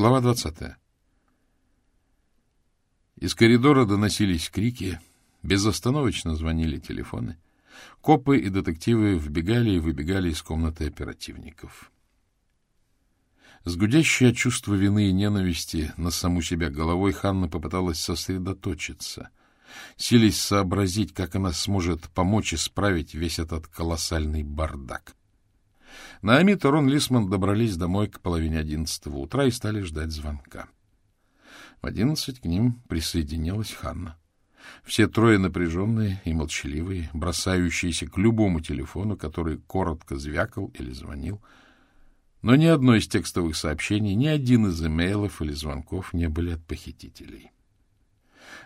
Глава двадцатая. Из коридора доносились крики, безостановочно звонили телефоны. Копы и детективы вбегали и выбегали из комнаты оперативников. С гудящей от чувства вины и ненависти на саму себя головой Ханна попыталась сосредоточиться, сились сообразить, как она сможет помочь исправить весь этот колоссальный бардак. Наамид и Рон Лисман добрались домой к половине одиннадцатого утра и стали ждать звонка. В одиннадцать к ним присоединилась Ханна. Все трое напряженные и молчаливые, бросающиеся к любому телефону, который коротко звякал или звонил. Но ни одно из текстовых сообщений, ни один из имейлов или звонков не были от похитителей.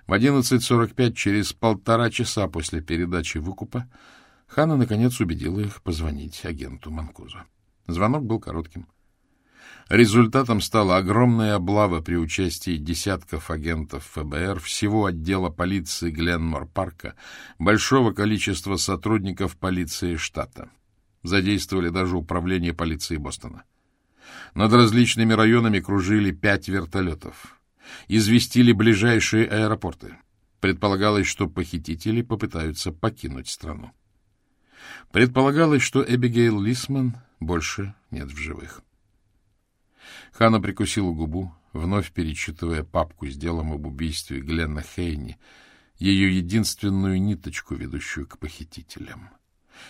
В 11.45, через полтора часа после передачи выкупа, Хана, наконец, убедила их позвонить агенту Манкузу. Звонок был коротким. Результатом стала огромная облава при участии десятков агентов ФБР, всего отдела полиции Гленмор-парка, большого количества сотрудников полиции штата. Задействовали даже управление полиции Бостона. Над различными районами кружили пять вертолетов. Известили ближайшие аэропорты. Предполагалось, что похитители попытаются покинуть страну. Предполагалось, что Эбигейл Лисман больше нет в живых. Хана прикусила губу, вновь перечитывая папку с делом об убийстве Гленна Хейни, ее единственную ниточку, ведущую к похитителям.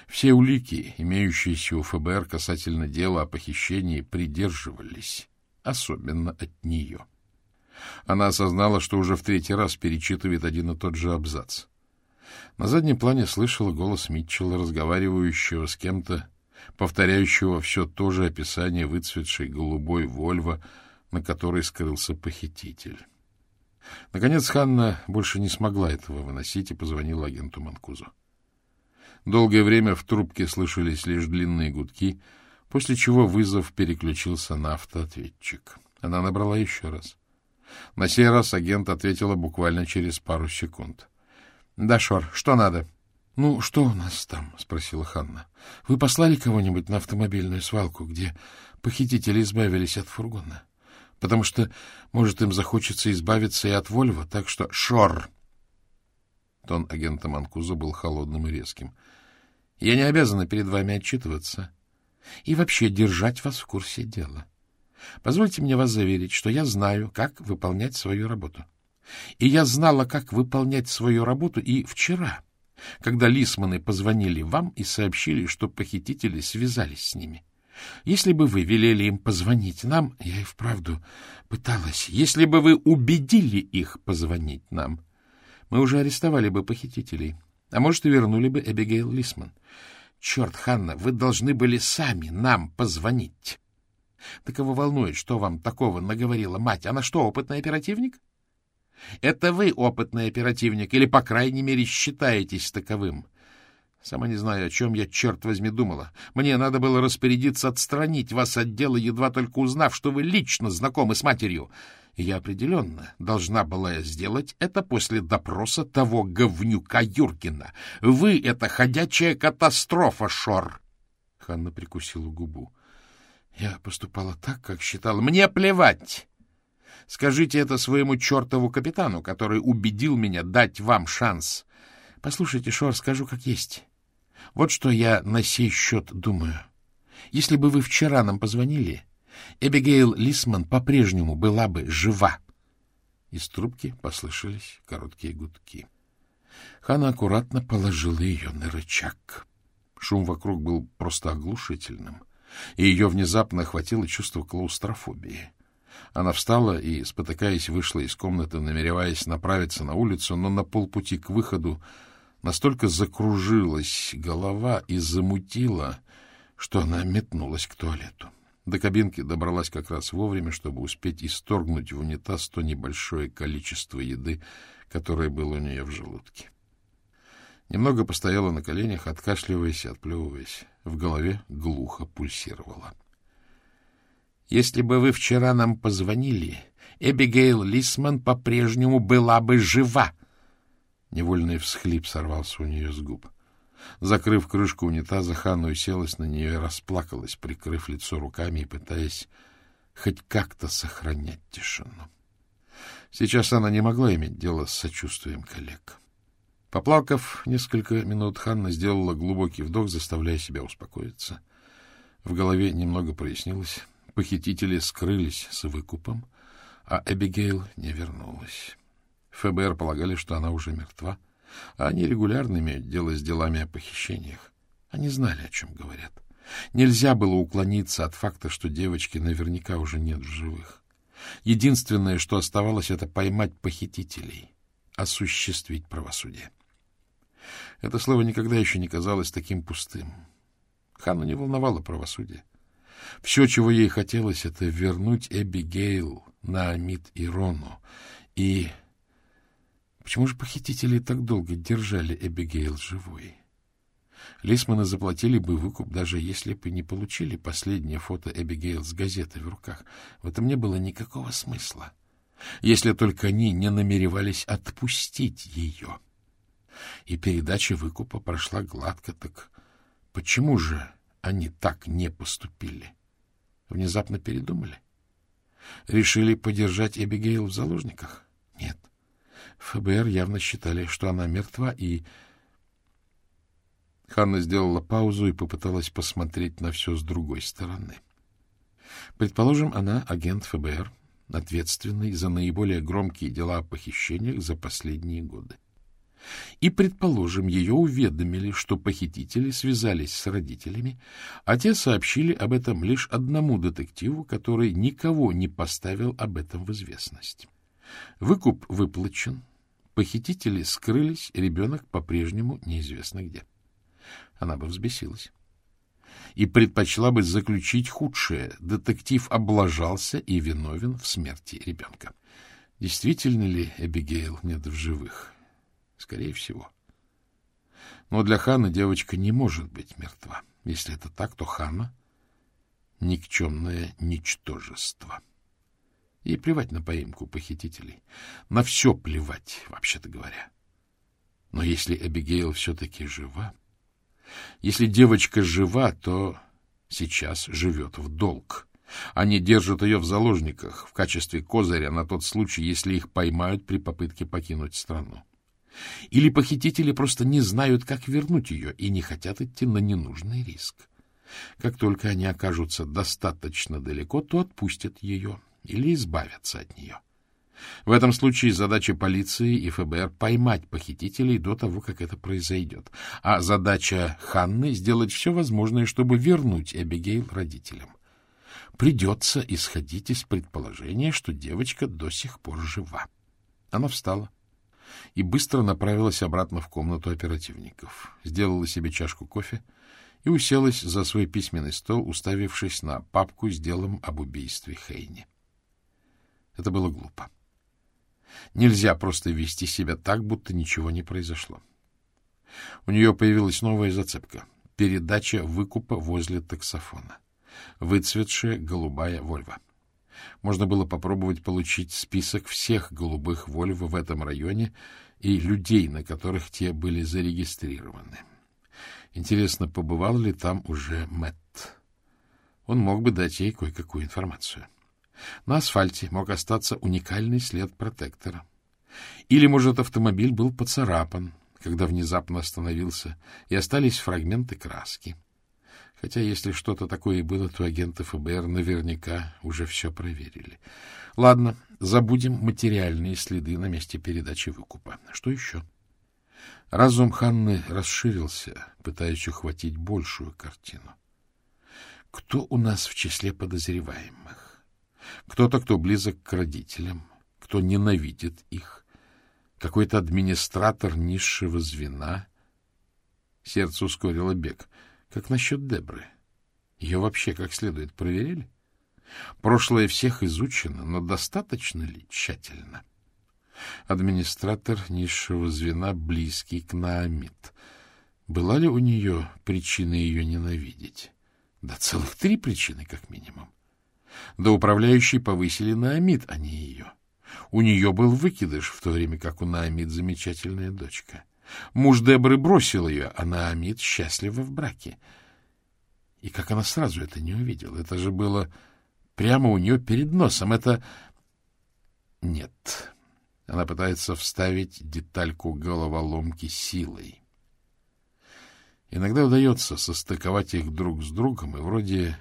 Все улики, имеющиеся у ФБР касательно дела о похищении, придерживались, особенно от нее. Она осознала, что уже в третий раз перечитывает один и тот же абзац. На заднем плане слышала голос Митчелла, разговаривающего с кем-то, повторяющего все то же описание выцветшей голубой Вольво, на которой скрылся похититель. Наконец Ханна больше не смогла этого выносить и позвонила агенту Манкузу. Долгое время в трубке слышались лишь длинные гудки, после чего вызов переключился на автоответчик. Она набрала еще раз. На сей раз агент ответила буквально через пару секунд. — Да, Шор, что надо? — Ну, что у нас там? — спросила Ханна. — Вы послали кого-нибудь на автомобильную свалку, где похитители избавились от фургона? Потому что, может, им захочется избавиться и от Вольва, так что... — Шор! Тон агента Манкуза был холодным и резким. — Я не обязана перед вами отчитываться и вообще держать вас в курсе дела. Позвольте мне вас заверить, что я знаю, как выполнять свою работу. И я знала, как выполнять свою работу и вчера. — когда Лисманы позвонили вам и сообщили, что похитители связались с ними. Если бы вы велели им позвонить нам, я и вправду пыталась, если бы вы убедили их позвонить нам, мы уже арестовали бы похитителей, а может, и вернули бы Эбигейл Лисман. Черт, Ханна, вы должны были сами нам позвонить. Так его волнует, что вам такого наговорила мать. Она что, опытный оперативник? — это вы опытный оперативник, или, по крайней мере, считаетесь таковым. Сама не знаю, о чем я, черт возьми, думала. Мне надо было распорядиться отстранить вас от дела, едва только узнав, что вы лично знакомы с матерью. И я определенно должна была сделать это после допроса того говнюка Юркина. Вы — это ходячая катастрофа, Шор! Ханна прикусила губу. Я поступала так, как считала. Мне плевать! Скажите это своему чертову капитану, который убедил меня дать вам шанс. Послушайте, Шор, скажу как есть. Вот что я на сей счет думаю. Если бы вы вчера нам позвонили, Эбигейл Лисман по-прежнему была бы жива. Из трубки послышались короткие гудки. Хана аккуратно положила ее на рычаг. Шум вокруг был просто оглушительным, и ее внезапно охватило чувство клаустрофобии. Она встала и, спотыкаясь, вышла из комнаты, намереваясь направиться на улицу, но на полпути к выходу настолько закружилась голова и замутила, что она метнулась к туалету. До кабинки добралась как раз вовремя, чтобы успеть исторгнуть в унитаз то небольшое количество еды, которое было у нее в желудке. Немного постояла на коленях, откашливаясь и отплевываясь. В голове глухо пульсировала. Если бы вы вчера нам позвонили, Эбигейл Лисман по-прежнему была бы жива. Невольный всхлип сорвался у нее с губ. Закрыв крышку унитаза, Ханна уселась на нее и расплакалась, прикрыв лицо руками и пытаясь хоть как-то сохранять тишину. Сейчас она не могла иметь дело с сочувствием коллег. Поплакав несколько минут, Ханна сделала глубокий вдох, заставляя себя успокоиться. В голове немного прояснилось. Похитители скрылись с выкупом, а Эбигейл не вернулась. ФБР полагали, что она уже мертва, а они регулярно имеют дело с делами о похищениях. Они знали, о чем говорят. Нельзя было уклониться от факта, что девочки наверняка уже нет в живых. Единственное, что оставалось, это поймать похитителей, осуществить правосудие. Это слово никогда еще не казалось таким пустым. Ханну не волновало правосудие. Все, чего ей хотелось, это вернуть Эбигейл, Наамид и Рону. И почему же похитители так долго держали Эбигейл живой? Лисманы заплатили бы выкуп, даже если бы не получили последнее фото Эбигейл с газетой в руках. В этом не было никакого смысла, если только они не намеревались отпустить ее. И передача выкупа прошла гладко, так почему же они так не поступили? Внезапно передумали? Решили подержать Эбигейл в заложниках? Нет. ФБР явно считали, что она мертва, и Ханна сделала паузу и попыталась посмотреть на все с другой стороны. Предположим, она агент ФБР, ответственный за наиболее громкие дела о похищениях за последние годы. И, предположим, ее уведомили, что похитители связались с родителями, а те сообщили об этом лишь одному детективу, который никого не поставил об этом в известность. Выкуп выплачен, похитители скрылись, ребенок по-прежнему неизвестно где она бы взбесилась. И предпочла бы заключить худшее. Детектив облажался и виновен в смерти ребенка. Действительно ли Эбигейл нет в живых? Скорее всего. Но для Хана девочка не может быть мертва. Если это так, то Хана — никчемное ничтожество. И плевать на поимку похитителей. На все плевать, вообще-то говоря. Но если Эбигейл все-таки жива... Если девочка жива, то сейчас живет в долг. Они держат ее в заложниках в качестве козыря на тот случай, если их поймают при попытке покинуть страну. Или похитители просто не знают, как вернуть ее, и не хотят идти на ненужный риск. Как только они окажутся достаточно далеко, то отпустят ее или избавятся от нее. В этом случае задача полиции и ФБР — поймать похитителей до того, как это произойдет. А задача Ханны — сделать все возможное, чтобы вернуть Эбигейл родителям. Придется исходить из предположения, что девочка до сих пор жива. Она встала и быстро направилась обратно в комнату оперативников. Сделала себе чашку кофе и уселась за свой письменный стол, уставившись на папку с делом об убийстве Хейни. Это было глупо. Нельзя просто вести себя так, будто ничего не произошло. У нее появилась новая зацепка — передача выкупа возле таксофона. Выцветшая голубая «Вольва». Можно было попробовать получить список всех голубых «Вольво» в этом районе и людей, на которых те были зарегистрированы. Интересно, побывал ли там уже Мэтт? Он мог бы дать ей кое-какую информацию. На асфальте мог остаться уникальный след протектора. Или, может, автомобиль был поцарапан, когда внезапно остановился, и остались фрагменты краски. Хотя, если что-то такое и было, то агенты ФБР наверняка уже все проверили. Ладно, забудем материальные следы на месте передачи выкупа. Что еще? Разум Ханны расширился, пытаясь ухватить большую картину. Кто у нас в числе подозреваемых? Кто-то, кто близок к родителям, кто ненавидит их, какой-то администратор низшего звена. Сердце ускорило бег. Как насчет Дебры? Ее вообще как следует проверили? Прошлое всех изучено, но достаточно ли тщательно? Администратор низшего звена, близкий к Наамид. Была ли у нее причина ее ненавидеть? Да целых три причины, как минимум. До управляющей повысили Наамид, а не ее. У нее был выкидыш, в то время как у Наамид замечательная дочка. Муж Дебры бросил ее, а Наамид счастлива в браке. И как она сразу это не увидела? Это же было прямо у нее перед носом. Это... Нет. Она пытается вставить детальку головоломки силой. Иногда удается состыковать их друг с другом, и вроде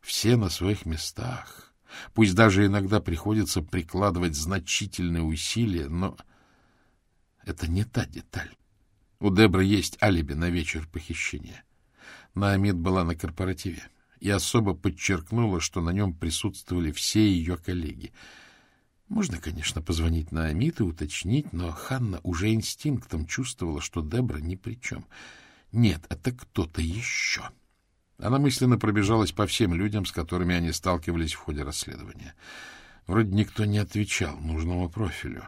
все на своих местах. Пусть даже иногда приходится прикладывать значительные усилия, но это не та деталь. У Дебры есть алиби на вечер похищения. Наамид была на корпоративе и особо подчеркнула, что на нем присутствовали все ее коллеги. Можно, конечно, позвонить на Амид и уточнить, но Ханна уже инстинктом чувствовала, что Дебра ни при чем — нет, это кто-то еще. Она мысленно пробежалась по всем людям, с которыми они сталкивались в ходе расследования. Вроде никто не отвечал нужному профилю.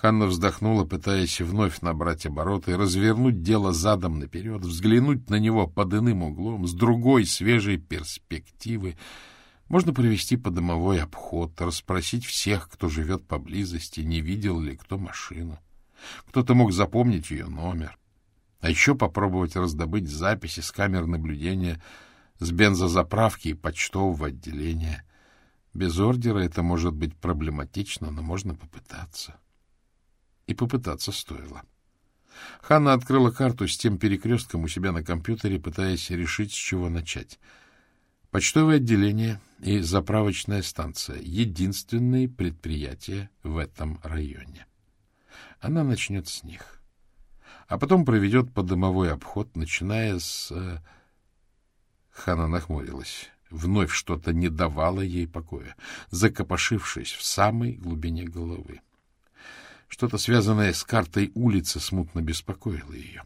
Ханна вздохнула, пытаясь вновь набрать обороты, развернуть дело задом наперед, взглянуть на него под иным углом, с другой свежей перспективы. Можно провести подомовой обход, расспросить всех, кто живет поблизости, не видел ли кто машину. Кто-то мог запомнить ее номер. А еще попробовать раздобыть записи с камер наблюдения с бензозаправки и почтового отделения. Без ордера это может быть проблематично, но можно попытаться. И попытаться стоило. Ханна открыла карту с тем перекрестком у себя на компьютере, пытаясь решить, с чего начать. Почтовое отделение и заправочная станция — единственные предприятия в этом районе. Она начнет с них а потом проведет подымовой обход, начиная с... Э, Хана нахмурилась. Вновь что-то не давало ей покоя, закопошившись в самой глубине головы. Что-то, связанное с картой улицы, смутно беспокоило ее.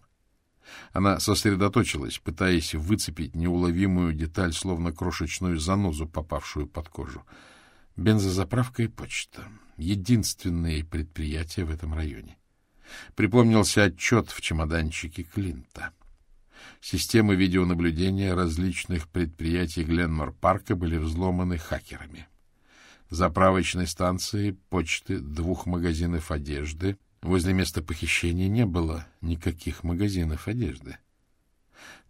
Она сосредоточилась, пытаясь выцепить неуловимую деталь, словно крошечную занозу, попавшую под кожу. Бензозаправка и почта — единственные предприятия в этом районе. Припомнился отчет в чемоданчике Клинта. Системы видеонаблюдения различных предприятий Гленмор-парка были взломаны хакерами. Заправочной станции, почты, двух магазинов одежды. Возле места похищения не было никаких магазинов одежды.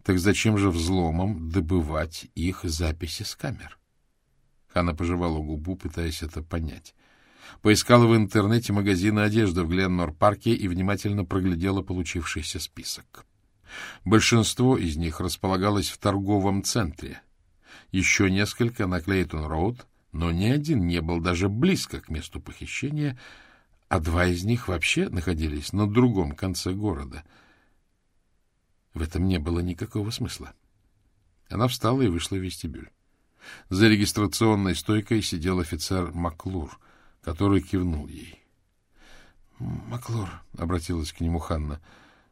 Так зачем же взломом добывать их записи с камер? Хана пожевала губу, пытаясь это понять. Поискала в интернете магазины одежды в Гленнор-парке и внимательно проглядела получившийся список. Большинство из них располагалось в торговом центре. Еще несколько на Клейтон-Роуд, но ни один не был даже близко к месту похищения, а два из них вообще находились на другом конце города. В этом не было никакого смысла. Она встала и вышла в вестибюль. За регистрационной стойкой сидел офицер Маклур — который кивнул ей. — Маклор, — обратилась к нему Ханна,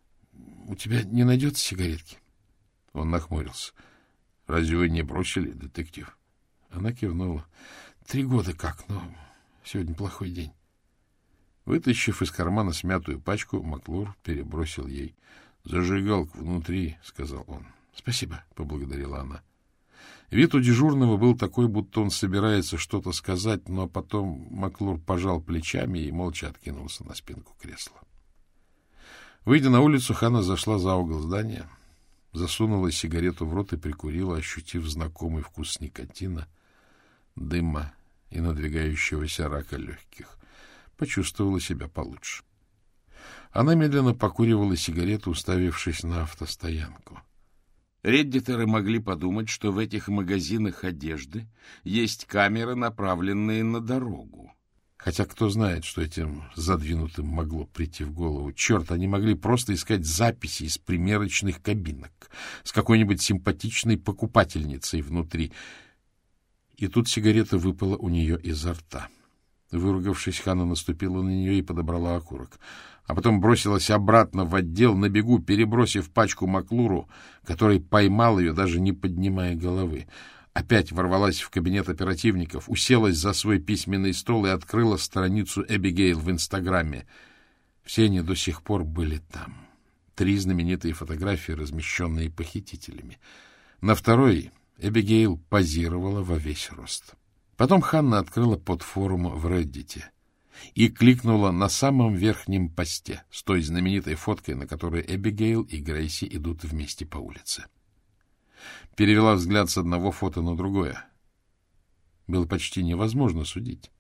— у тебя не найдется сигаретки? Он нахмурился. — Разве вы не бросили, детектив? Она кивнула. — Три года как, но сегодня плохой день. Вытащив из кармана смятую пачку, Маклур перебросил ей. — Зажигалка внутри, — сказал он. — Спасибо, — поблагодарила она. — Вид у дежурного был такой, будто он собирается что-то сказать, но потом Маклур пожал плечами и молча откинулся на спинку кресла. Выйдя на улицу, Хана зашла за угол здания, засунула сигарету в рот и прикурила, ощутив знакомый вкус никотина, дыма и надвигающегося рака легких. Почувствовала себя получше. Она медленно покуривала сигарету, уставившись на автостоянку. — Реддиторы могли подумать, что в этих магазинах одежды есть камеры, направленные на дорогу. Хотя кто знает, что этим задвинутым могло прийти в голову. Черт, они могли просто искать записи из примерочных кабинок с какой-нибудь симпатичной покупательницей внутри. И тут сигарета выпала у нее изо рта. Выругавшись, Хана наступила на нее и подобрала окурок а потом бросилась обратно в отдел, на бегу перебросив пачку Маклуру, который поймал ее, даже не поднимая головы. Опять ворвалась в кабинет оперативников, уселась за свой письменный стол и открыла страницу Эбигейл в Инстаграме. Все они до сих пор были там. Три знаменитые фотографии, размещенные похитителями. На второй Эбигейл позировала во весь рост. Потом Ханна открыла подфорум в Реддите и кликнула на самом верхнем посте с той знаменитой фоткой, на которой Эбигейл и Грейси идут вместе по улице. Перевела взгляд с одного фото на другое. было почти невозможно судить.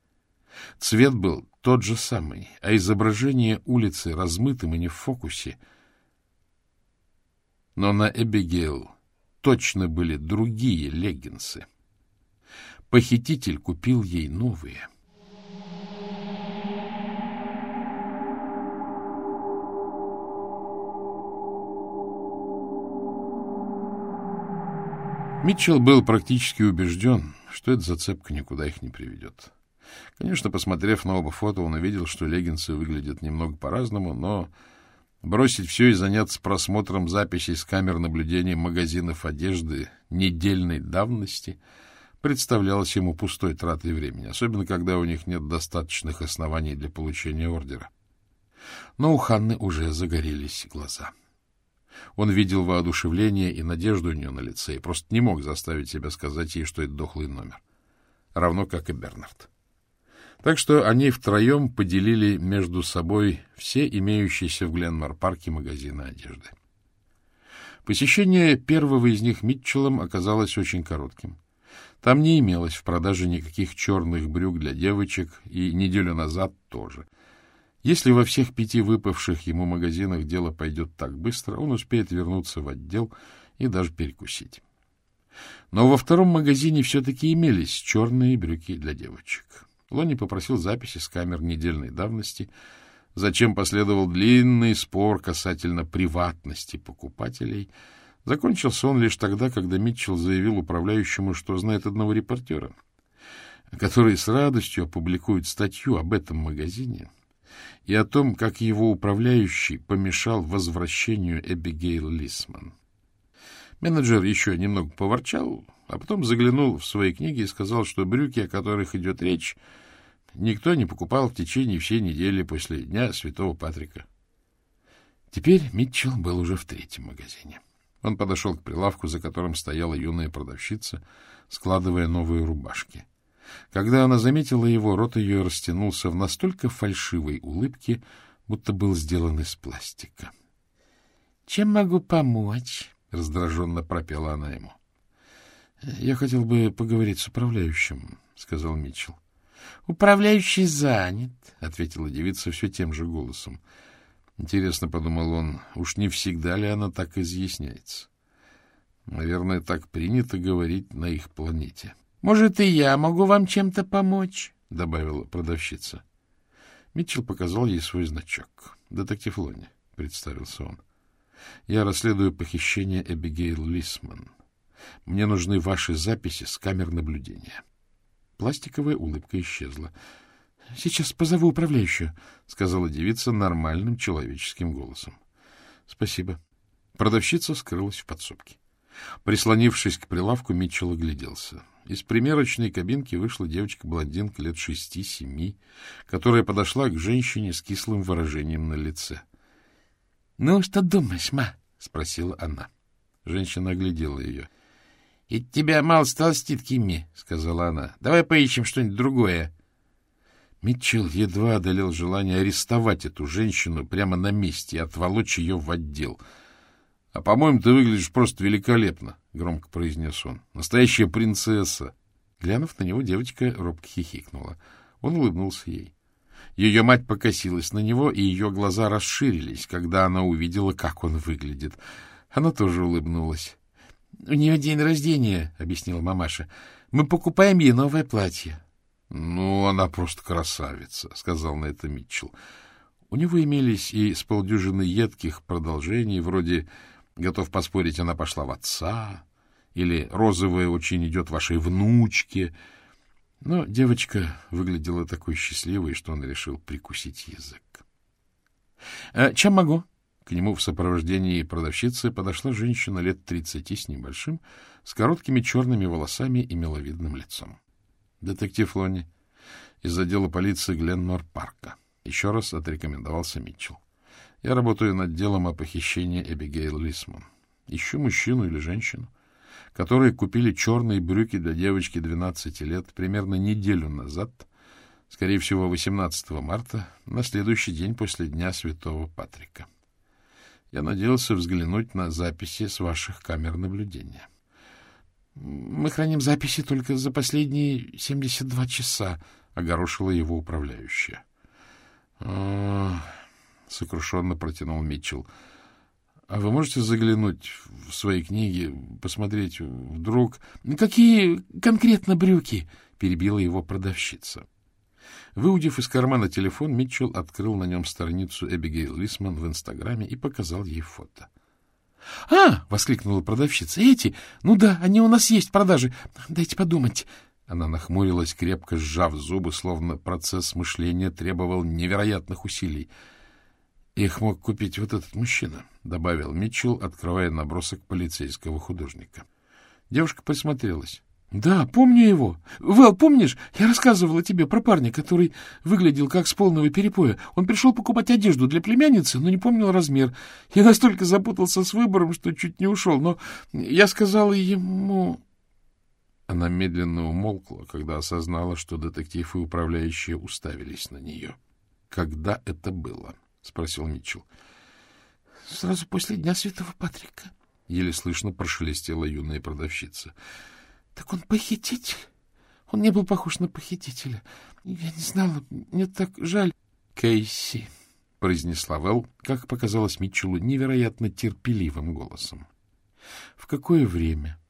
Цвет был тот же самый, а изображение улицы размытым и не в фокусе. Но на Эбигейл точно были другие леггинсы. Похититель купил ей новые. Митчелл был практически убежден, что эта зацепка никуда их не приведет. Конечно, посмотрев на оба фото, он увидел, что леггинсы выглядят немного по-разному, но бросить все и заняться просмотром записей с камер наблюдения магазинов одежды недельной давности представлялось ему пустой тратой времени, особенно когда у них нет достаточных оснований для получения ордера. Но у Ханны уже загорелись глаза. Он видел воодушевление и надежду у нее на лице и просто не мог заставить себя сказать ей, что это дохлый номер. Равно как и Бернард. Так что они втроем поделили между собой все имеющиеся в Гленмор-парке магазины одежды. Посещение первого из них Митчеллом оказалось очень коротким. Там не имелось в продаже никаких черных брюк для девочек, и неделю назад тоже. Если во всех пяти выпавших ему магазинах дело пойдет так быстро, он успеет вернуться в отдел и даже перекусить. Но во втором магазине все-таки имелись черные брюки для девочек. Лони попросил записи с камер недельной давности, зачем последовал длинный спор касательно приватности покупателей. Закончился он лишь тогда, когда Митчелл заявил управляющему, что знает одного репортера, который с радостью опубликует статью об этом магазине и о том, как его управляющий помешал возвращению Эбигейл Лисман. Менеджер еще немного поворчал, а потом заглянул в свои книги и сказал, что брюки, о которых идет речь, никто не покупал в течение всей недели после Дня Святого Патрика. Теперь Митчелл был уже в третьем магазине. Он подошел к прилавку, за которым стояла юная продавщица, складывая новые рубашки. Когда она заметила его, рот ее растянулся в настолько фальшивой улыбке, будто был сделан из пластика. — Чем могу помочь? — раздраженно пропела она ему. — Я хотел бы поговорить с управляющим, — сказал Митчелл. — Управляющий занят, — ответила девица все тем же голосом. Интересно, — подумал он, — уж не всегда ли она так изъясняется? Наверное, так принято говорить на их планете. — Может, и я могу вам чем-то помочь? — добавила продавщица. Митчелл показал ей свой значок. — Детектив Лонни, — представился он. — Я расследую похищение Эбигейл Лисман. Мне нужны ваши записи с камер наблюдения. — Пластиковая улыбка исчезла. — Сейчас позову управляющую, — сказала девица нормальным человеческим голосом. — Спасибо. Продавщица скрылась в подсобке. Прислонившись к прилавку, Митчелл огляделся. Из примерочной кабинки вышла девочка-блондинка лет шести-семи, которая подошла к женщине с кислым выражением на лице. — Ну, что думаешь, ма? — спросила она. Женщина оглядела ее. —— И тебя мало столстит, Кимми, — сказала она. — Давай поищем что-нибудь другое. Митчелл едва одолел желание арестовать эту женщину прямо на месте и отволочь ее в отдел. — А, по-моему, ты выглядишь просто великолепно, — громко произнес он. — Настоящая принцесса. Глянув на него, девочка робко хихикнула. Он улыбнулся ей. Ее мать покосилась на него, и ее глаза расширились, когда она увидела, как он выглядит. Она тоже улыбнулась. — У нее день рождения, — объяснила мамаша. — Мы покупаем ей новое платье. — Ну, она просто красавица, — сказал на это Митчелл. У него имелись и с полдюжины едких продолжений, вроде «Готов поспорить, она пошла в отца» или «Розовая очень идет вашей внучке». Но девочка выглядела такой счастливой, что он решил прикусить язык. — Чем могу? К нему в сопровождении продавщицы подошла женщина лет тридцати с небольшим, с короткими черными волосами и миловидным лицом. Детектив Лони из отдела полиции Гленнор Парка. Еще раз отрекомендовался Митчелл. Я работаю над делом о похищении Эбигейл Лисман. Ищу мужчину или женщину, которые купили черные брюки для девочки 12 лет примерно неделю назад, скорее всего, 18 марта, на следующий день после Дня Святого Патрика. Я надеялся взглянуть на записи с ваших камер наблюдения. — Мы храним записи только за последние 72 часа, — огорошила его управляющая. — сокрушенно протянул Митчелл. — А вы можете заглянуть в свои книги, посмотреть вдруг... — Какие конкретно брюки? — перебила его продавщица. Выудив из кармана телефон, Митчелл открыл на нем страницу Эбигейл Лисман в Инстаграме и показал ей фото. — А! — воскликнула продавщица. — Эти? Ну да, они у нас есть в продаже. Дайте подумать. Она нахмурилась, крепко сжав зубы, словно процесс мышления требовал невероятных усилий. — Их мог купить вот этот мужчина, — добавил Митчелл, открывая набросок полицейского художника. Девушка присмотрелась. — Да, помню его. Вэл, помнишь, я рассказывала тебе про парня, который выглядел как с полного перепоя. Он пришел покупать одежду для племянницы, но не помнил размер. Я настолько запутался с выбором, что чуть не ушел. Но я сказала ему... Она медленно умолкла, когда осознала, что детектив и управляющие уставились на нее. — Когда это было? — спросил Митчелл. — Сразу после Дня Святого Патрика. — еле слышно прошелестела юная продавщица. — Так он похититель? Он не был похож на похитителя. Я не знала, мне так жаль. — Кейси, — произнесла Вэл, как показалось Митчеллу, невероятно терпеливым голосом. — В какое время? —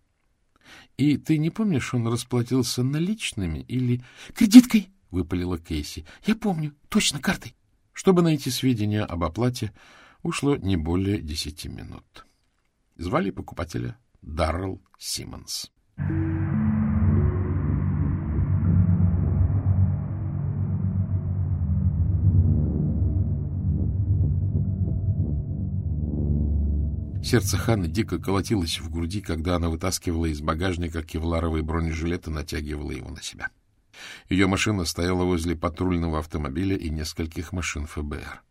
и ты не помнишь, он расплатился наличными или... — Кредиткой! — выпалила Кейси. — Я помню. Точно, картой. Чтобы найти сведения об оплате, ушло не более десяти минут. Звали покупателя Даррелл Симмонс. Сердце Ханны дико колотилось в груди, когда она вытаскивала из багажника кевларовый бронежилет и натягивала его на себя. Ее машина стояла возле патрульного автомобиля и нескольких машин ФБР.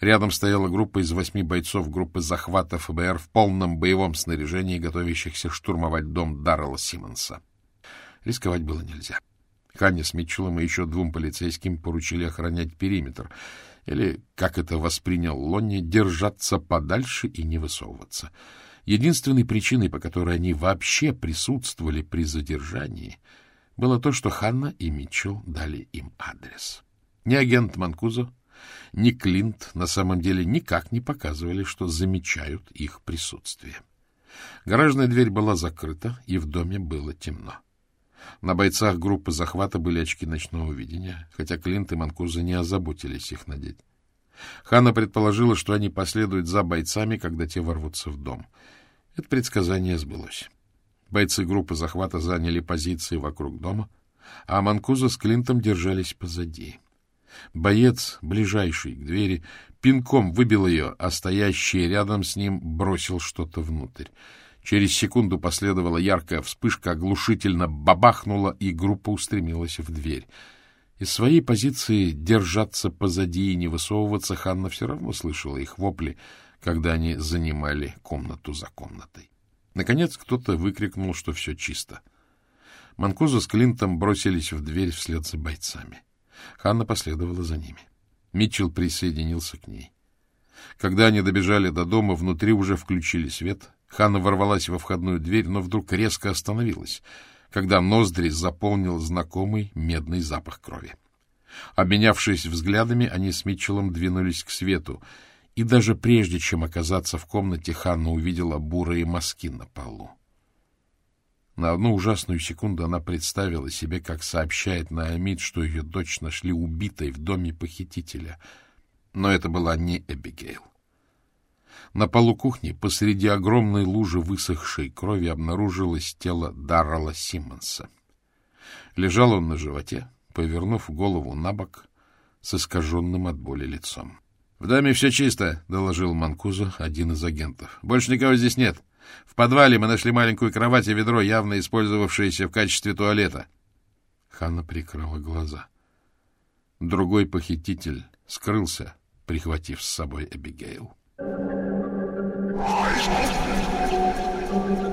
Рядом стояла группа из восьми бойцов группы захвата ФБР в полном боевом снаряжении, готовящихся штурмовать дом Даррела Симмонса. Рисковать было нельзя. Ханне с Митчеллом и еще двум полицейским поручили охранять периметр — или, как это воспринял Лонни, держаться подальше и не высовываться. Единственной причиной, по которой они вообще присутствовали при задержании, было то, что Ханна и Митчелл дали им адрес. Ни агент Манкузо, ни Клинт на самом деле никак не показывали, что замечают их присутствие. Гаражная дверь была закрыта, и в доме было темно. На бойцах группы захвата были очки ночного видения, хотя Клинт и Манкуза не озаботились их надеть. Ханна предположила, что они последуют за бойцами, когда те ворвутся в дом. Это предсказание сбылось. Бойцы группы захвата заняли позиции вокруг дома, а Манкуза с Клинтом держались позади. Боец, ближайший к двери, пинком выбил ее, а стоящий рядом с ним бросил что-то внутрь. Через секунду последовала яркая вспышка, оглушительно бабахнула, и группа устремилась в дверь. Из своей позиции держаться позади и не высовываться Ханна все равно слышала их вопли, когда они занимали комнату за комнатой. Наконец кто-то выкрикнул, что все чисто. Манкуза с Клинтом бросились в дверь вслед за бойцами. Ханна последовала за ними. Митчелл присоединился к ней. Когда они добежали до дома, внутри уже включили свет — Ханна ворвалась во входную дверь, но вдруг резко остановилась, когда ноздри заполнил знакомый медный запах крови. Обменявшись взглядами, они с Митчеллом двинулись к свету, и даже прежде чем оказаться в комнате, Ханна увидела бурые мазки на полу. На одну ужасную секунду она представила себе, как сообщает Наамид, что ее дочь нашли убитой в доме похитителя. Но это была не Эбигейл. На полу кухни посреди огромной лужи высохшей крови обнаружилось тело Даррела Симмонса. Лежал он на животе, повернув голову на бок с искаженным от боли лицом. — В доме все чисто, — доложил Манкузо, один из агентов. — Больше никого здесь нет. В подвале мы нашли маленькую кровать и ведро, явно использовавшееся в качестве туалета. Ханна прикрыла глаза. Другой похититель скрылся, прихватив с собой Эбигейл. Thank you.